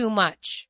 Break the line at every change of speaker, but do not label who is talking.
too much.